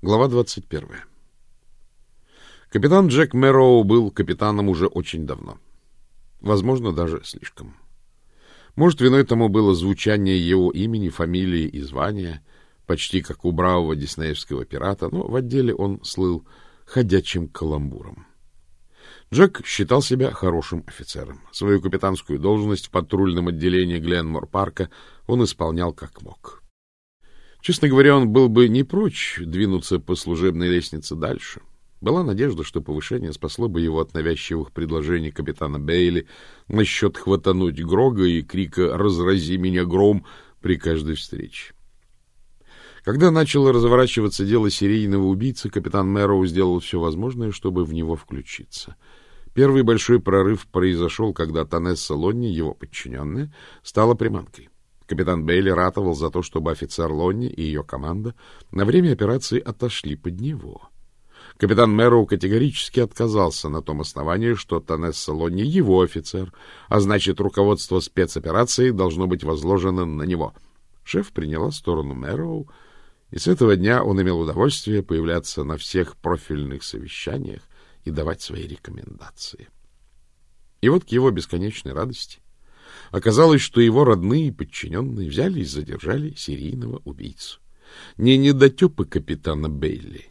Глава 21. Капитан Джек Мэроу был капитаном уже очень давно. Возможно, даже слишком. Может, виной тому было звучание его имени, фамилии и звания, почти как у бравого диснеевского пирата, но в отделе он слыл ходячим каламбуром. Джек считал себя хорошим офицером. Свою капитанскую должность в патрульном отделении Гленмор-парка он исполнял как мог. Честно говоря, он был бы не прочь двинуться по служебной лестнице дальше. Была надежда, что повышение спасло бы его от навязчивых предложений капитана Бейли насчет хватануть Грога и крика «Разрази меня гром!» при каждой встрече. Когда начало разворачиваться дело серийного убийцы, капитан Мэроу сделал все возможное, чтобы в него включиться. Первый большой прорыв произошел, когда Танесса Лонни, его подчиненная, стала приманкой. Капитан Бейли ратовал за то, чтобы офицер Лонни и ее команда на время операции отошли под него. Капитан Мэроу категорически отказался на том основании, что Танесса Лонни его офицер, а значит, руководство спецоперацией должно быть возложено на него. Шеф приняла сторону Мэроу, и с этого дня он имел удовольствие появляться на всех профильных совещаниях и давать свои рекомендации. И вот к его бесконечной радости Оказалось, что его родные и подчиненные взяли и задержали серийного убийцу. Не недотепы капитана Бейли,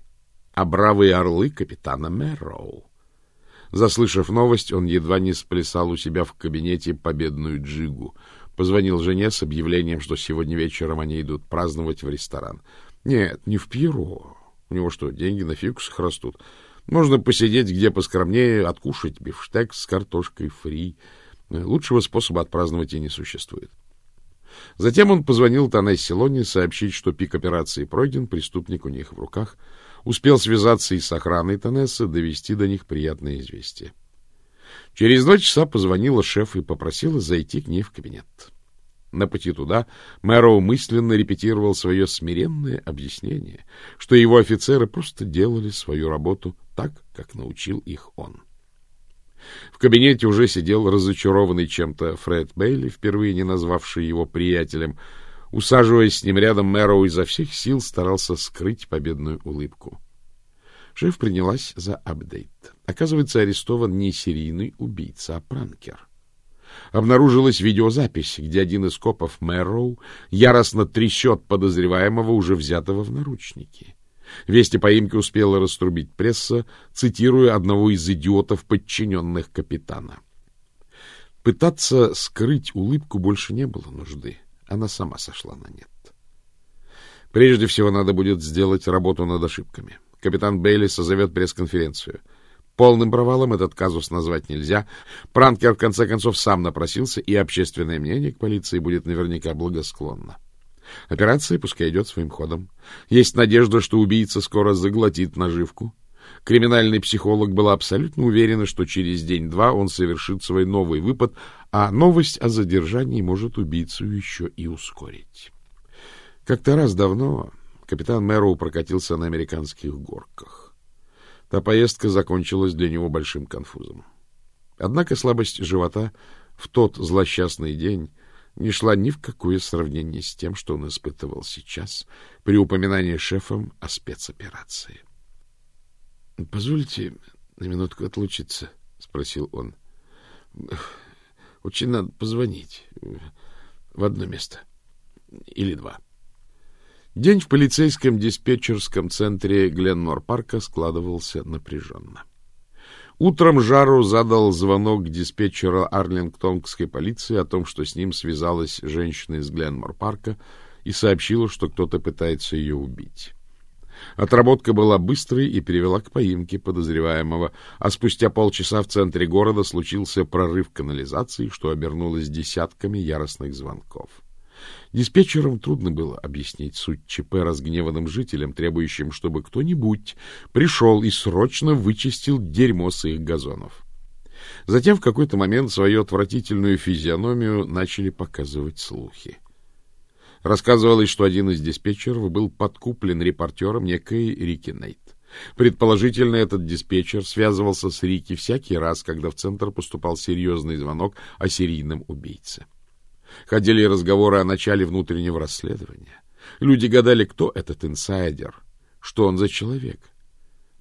а бравые орлы капитана Мэрроу. Заслышав новость, он едва не сплясал у себя в кабинете победную джигу. Позвонил жене с объявлением, что сегодня вечером они идут праздновать в ресторан. Нет, не в Пьеро. У него что, деньги на фикусах растут? Можно посидеть где поскромнее, откушать бифштекс с картошкой фри — Лучшего способа отпраздновать и не существует. Затем он позвонил Танессе Лоне сообщить, что пик операции пройден, преступник у них в руках, успел связаться и с охраной Танессы, довести до них приятное известие. Через два часа позвонила шеф и попросила зайти к ней в кабинет. На пути туда Мэроу мысленно репетировал свое смиренное объяснение, что его офицеры просто делали свою работу так, как научил их он. В кабинете уже сидел разочарованный чем-то Фред Бейли, впервые не назвавший его приятелем. Усаживаясь с ним рядом, Мэроу изо всех сил старался скрыть победную улыбку. Шеф принялась за апдейт. Оказывается, арестован не серийный убийца, а пранкер. Обнаружилась видеозапись, где один из копов Мэроу яростно трясет подозреваемого, уже взятого в наручники. Вести поимки успела раструбить пресса, цитируя одного из идиотов, подчиненных капитана. Пытаться скрыть улыбку больше не было нужды. Она сама сошла на нет. Прежде всего надо будет сделать работу над ошибками. Капитан Бейли созовет пресс-конференцию. Полным провалом этот казус назвать нельзя. Пранкер, в конце концов, сам напросился, и общественное мнение к полиции будет наверняка благосклонно. Операция пускай идет своим ходом. Есть надежда, что убийца скоро заглотит наживку. Криминальный психолог была абсолютно уверена, что через день-два он совершит свой новый выпад, а новость о задержании может убийцу еще и ускорить. Как-то раз давно капитан Мэроу прокатился на американских горках. Та поездка закончилась для него большим конфузом. Однако слабость живота в тот злосчастный день не шла ни в какое сравнение с тем, что он испытывал сейчас при упоминании шефом о спецоперации. — Позвольте на минутку отлучиться, — спросил он. — Очень надо позвонить в одно место или два. День в полицейском диспетчерском центре Гленмор-парка складывался напряженно. — Утром Жару задал звонок диспетчера Арлингтонской полиции о том, что с ним связалась женщина из Гленмор-парка и сообщила, что кто-то пытается ее убить. Отработка была быстрой и привела к поимке подозреваемого, а спустя полчаса в центре города случился прорыв канализации, что обернулось десятками яростных звонков. Диспетчерам трудно было объяснить суть ЧП разгневанным жителям, требующим, чтобы кто-нибудь пришел и срочно вычистил дерьмо с их газонов. Затем в какой-то момент свою отвратительную физиономию начали показывать слухи. Рассказывалось, что один из диспетчеров был подкуплен репортером некой Рики Нейт. Предположительно, этот диспетчер связывался с Рики всякий раз, когда в центр поступал серьезный звонок о серийном убийце. Ходили разговоры о начале внутреннего расследования. Люди гадали, кто этот инсайдер, что он за человек.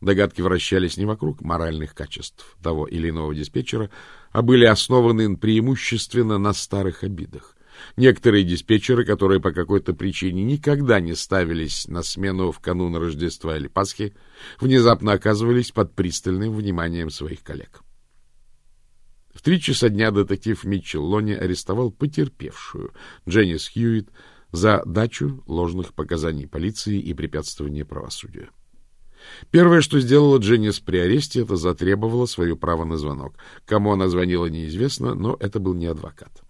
Догадки вращались не вокруг моральных качеств того или иного диспетчера, а были основаны преимущественно на старых обидах. Некоторые диспетчеры, которые по какой-то причине никогда не ставились на смену в канун Рождества или Пасхи, внезапно оказывались под пристальным вниманием своих коллег. В три часа дня детектив Митчелл Лони арестовал потерпевшую Дженнис Хьюитт за дачу ложных показаний полиции и препятствование правосудию. Первое, что сделала Дженнис при аресте, это затребовала свое право на звонок. Кому она звонила, неизвестно, но это был не адвокат.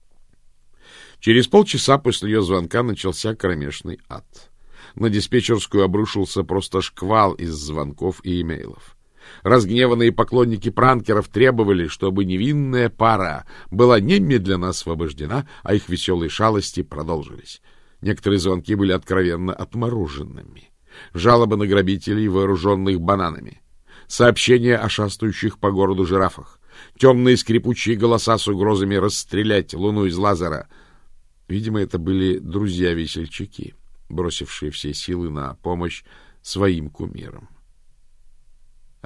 Через полчаса после ее звонка начался кромешный ад. На диспетчерскую обрушился просто шквал из звонков и имейлов. Разгневанные поклонники пранкеров требовали, чтобы невинная пара была немедленно освобождена, а их веселые шалости продолжились. Некоторые звонки были откровенно отмороженными. Жалобы на грабителей, вооруженных бананами. Сообщения о шастающих по городу жирафах. Темные скрипучие голоса с угрозами расстрелять луну из лазера — Видимо, это были друзья-весельчаки, бросившие все силы на помощь своим кумирам.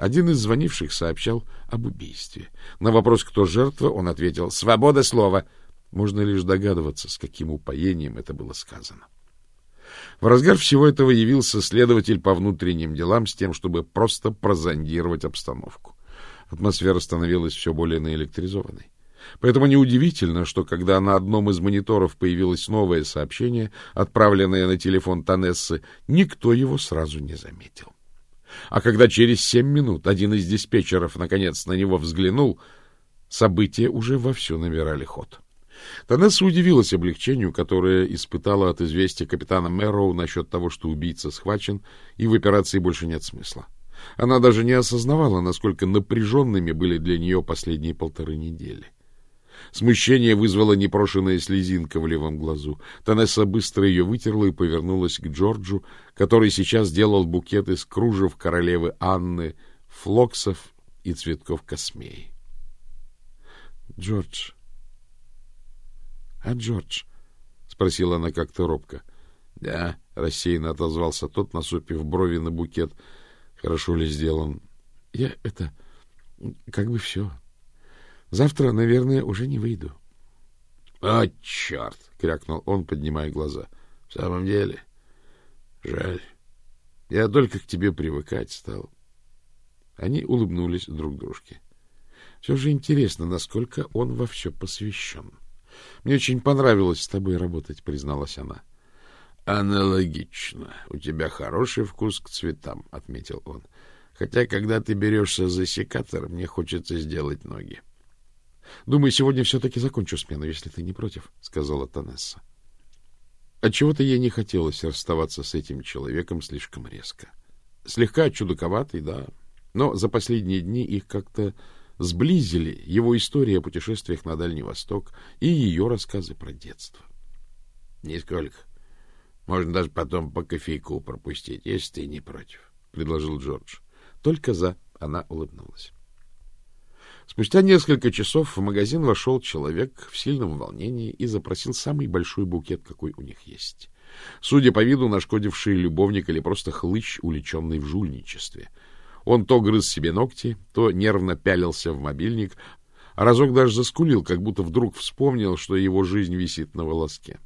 Один из звонивших сообщал об убийстве. На вопрос, кто жертва, он ответил «Свобода слова!» Можно лишь догадываться, с каким упоением это было сказано. В разгар всего этого явился следователь по внутренним делам с тем, чтобы просто прозондировать обстановку. Атмосфера становилась все более наэлектризованной. Поэтому неудивительно, что когда на одном из мониторов появилось новое сообщение, отправленное на телефон Танессы, никто его сразу не заметил. А когда через семь минут один из диспетчеров наконец на него взглянул, события уже вовсю набирали ход. Танесса удивилась облегчению, которое испытала от известия капитана Мэроу насчет того, что убийца схвачен, и в операции больше нет смысла. Она даже не осознавала, насколько напряженными были для нее последние полторы недели. — Смущение вызвало непрошенная слезинка в левом глазу. Танесса быстро ее вытерла и повернулась к Джорджу, который сейчас делал букет из кружев королевы Анны, флоксов и цветков космеи. — Джордж. — А Джордж? — спросила она как-то робко. — Да, — рассеянно отозвался тот, насупив брови на букет. — Хорошо ли сделан? — Я это... как бы все. Завтра, наверное, уже не выйду. — А, черт! — крякнул он, поднимая глаза. — В самом деле? Жаль. Я только к тебе привыкать стал. Они улыбнулись друг дружке. Все же интересно, насколько он во все посвящен. Мне очень понравилось с тобой работать, призналась она. — Аналогично. У тебя хороший вкус к цветам, — отметил он. Хотя, когда ты берешься за секатор, мне хочется сделать ноги. —— Думаю, сегодня все-таки закончу смену, если ты не против, — сказала Танесса. Отчего-то ей не хотелось расставаться с этим человеком слишком резко. Слегка чудаковатый, да, но за последние дни их как-то сблизили его история о путешествиях на Дальний Восток и ее рассказы про детство. — Нисколько. Можно даже потом по кофейку пропустить, если ты не против, — предложил Джордж. Только за она улыбнулась. Спустя несколько часов в магазин вошел человек в сильном волнении и запросил самый большой букет, какой у них есть. Судя по виду, нашкодивший любовник или просто хлыщ, уличенный в жульничестве. Он то грыз себе ногти, то нервно пялился в мобильник, а разок даже заскулил, как будто вдруг вспомнил, что его жизнь висит на волоске.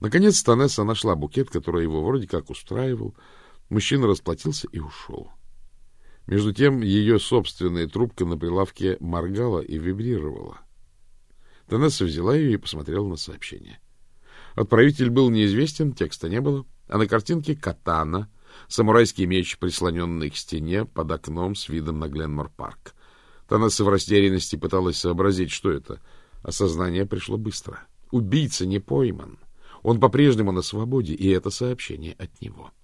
Наконец Танесса нашла букет, который его вроде как устраивал. Мужчина расплатился и ушел. — между тем ее собственная трубка на прилавке моргала и вибрировала. Танесса взяла ее и посмотрела на сообщение. Отправитель был неизвестен, текста не было, а на картинке катана, самурайский меч, прислоненный к стене под окном с видом на Гленмор-парк. Танесса в растерянности пыталась сообразить, что это. Осознание пришло быстро. Убийца не пойман. Он по-прежнему на свободе, и это сообщение от него. —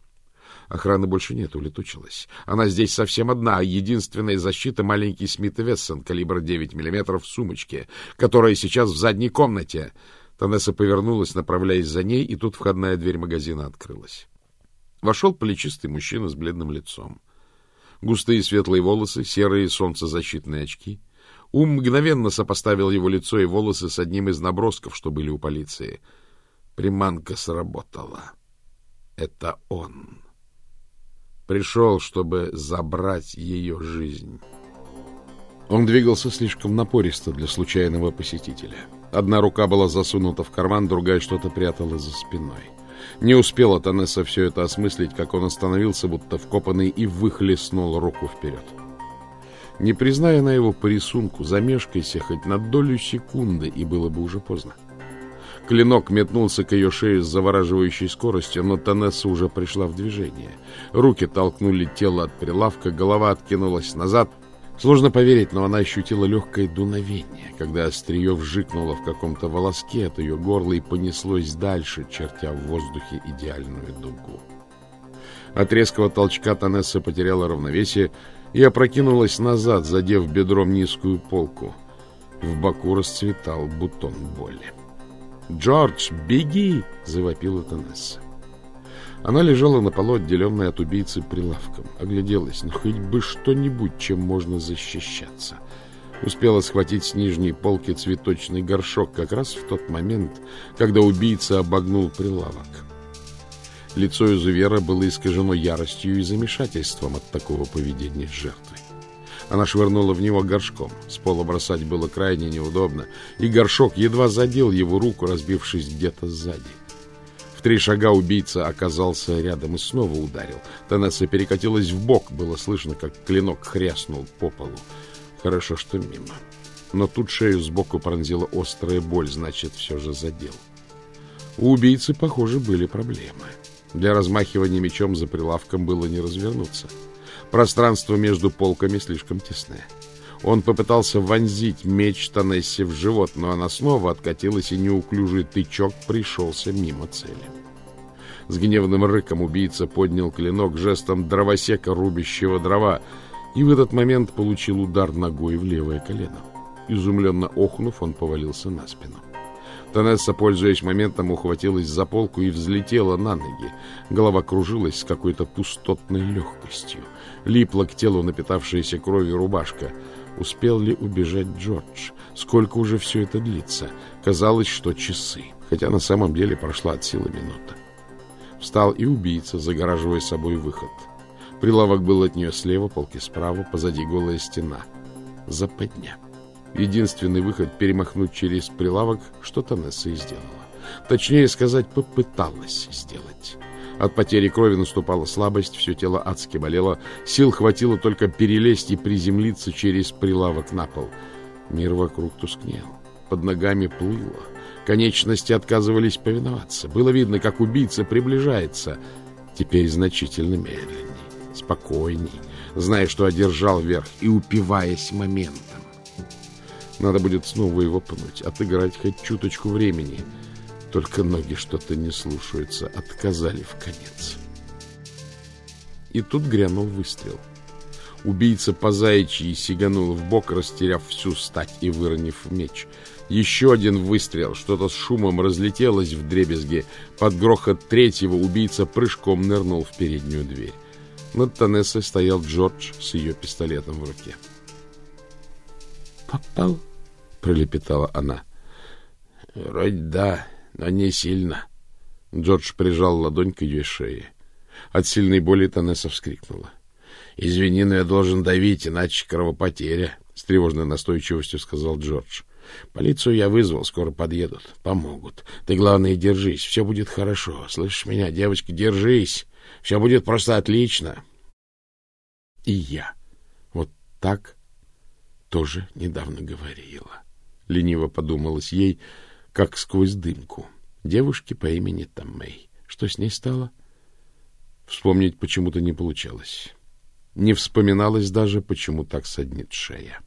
Охраны больше нет, улетучилась. Она здесь совсем одна, а единственная защита — маленький Смит Вессон, калибр 9 мм в сумочке, которая сейчас в задней комнате. Танесса повернулась, направляясь за ней, и тут входная дверь магазина открылась. Вошел плечистый мужчина с бледным лицом. Густые светлые волосы, серые солнцезащитные очки. Ум мгновенно сопоставил его лицо и волосы с одним из набросков, что были у полиции. Приманка сработала. Это он. Пришел, чтобы забрать ее жизнь. Он двигался слишком напористо для случайного посетителя. Одна рука была засунута в карман, другая что-то прятала за спиной. Не успела Танесса все это осмыслить, как он остановился, будто вкопанный, и выхлестнул руку вперед. Не призная на его по рисунку, замешкайся хоть на долю секунды, и было бы уже поздно. Клинок метнулся к ее шее с завораживающей скоростью, но Танесса уже пришла в движение. Руки толкнули тело от прилавка, голова откинулась назад — Сложно поверить, но она ощутила легкое дуновение, когда острие вжикнуло в каком-то волоске от ее горла и понеслось дальше, чертя в воздухе идеальную дугу. От резкого толчка Танесса потеряла равновесие и опрокинулась назад, задев бедром низкую полку. В боку расцветал бутон боли. «Джордж, беги!» — завопила Танесса. Она лежала на полу, отделенная от убийцы прилавком. Огляделась, ну хоть бы что-нибудь, чем можно защищаться. Успела схватить с нижней полки цветочный горшок как раз в тот момент, когда убийца обогнул прилавок. Лицо изувера было искажено яростью и замешательством от такого поведения жертвы. Она швырнула в него горшком. С пола бросать было крайне неудобно, и горшок едва задел его руку, разбившись где-то сзади. В три шага убийца оказался рядом и снова ударил. Танесса перекатилась в бок, было слышно, как клинок хряснул по полу. Хорошо, что мимо. Но тут шею сбоку пронзила острая боль, значит, все же задел. У убийцы, похоже, были проблемы. Для размахивания мечом за прилавком было не развернуться. Пространство между полками слишком тесное. Он попытался вонзить меч Танессе в живот, но она снова откатилась, и неуклюжий тычок пришелся мимо цели. С гневным рыком убийца поднял клинок жестом дровосека, рубящего дрова, и в этот момент получил удар ногой в левое колено. Изумленно охнув, он повалился на спину. Танесса, пользуясь моментом, ухватилась за полку и взлетела на ноги. Голова кружилась с какой-то пустотной легкостью. Липла к телу напитавшаяся кровью рубашка — Успел ли убежать Джордж? Сколько уже все это длится? Казалось, что часы, хотя на самом деле прошла от силы минута. Встал и убийца, загораживая собой выход. Прилавок был от нее слева, полки справа, позади голая стена. Западня. Единственный выход — перемахнуть через прилавок, что Танесса и сделала. Точнее сказать, попыталась сделать. От потери крови наступала слабость, все тело адски болело. Сил хватило только перелезть и приземлиться через прилавок на пол. Мир вокруг тускнел. Под ногами плыло. Конечности отказывались повиноваться. Было видно, как убийца приближается. Теперь значительно медленней, спокойней, зная, что одержал верх и упиваясь моментом. Надо будет снова его пнуть, отыграть хоть чуточку времени — только ноги что-то не слушаются, отказали в конец. И тут грянул выстрел. Убийца по заячьи сиганул в бок, растеряв всю стать и выронив меч. Еще один выстрел, что-то с шумом разлетелось в дребезге. Под грохот третьего убийца прыжком нырнул в переднюю дверь. Над Танессой стоял Джордж с ее пистолетом в руке. «Попал?» — пролепетала она. «Вроде да», но не сильно. Джордж прижал ладонь к ее шее. От сильной боли Танесса вскрикнула. — Извини, но я должен давить, иначе кровопотеря, — с тревожной настойчивостью сказал Джордж. — Полицию я вызвал, скоро подъедут, помогут. Ты, главное, держись, все будет хорошо. Слышишь меня, девочка, держись. Все будет просто отлично. И я вот так тоже недавно говорила. Лениво подумалось ей, — как сквозь дымку. Девушки по имени Таммей. Что с ней стало? Вспомнить почему-то не получалось. Не вспоминалось даже, почему так саднит шея.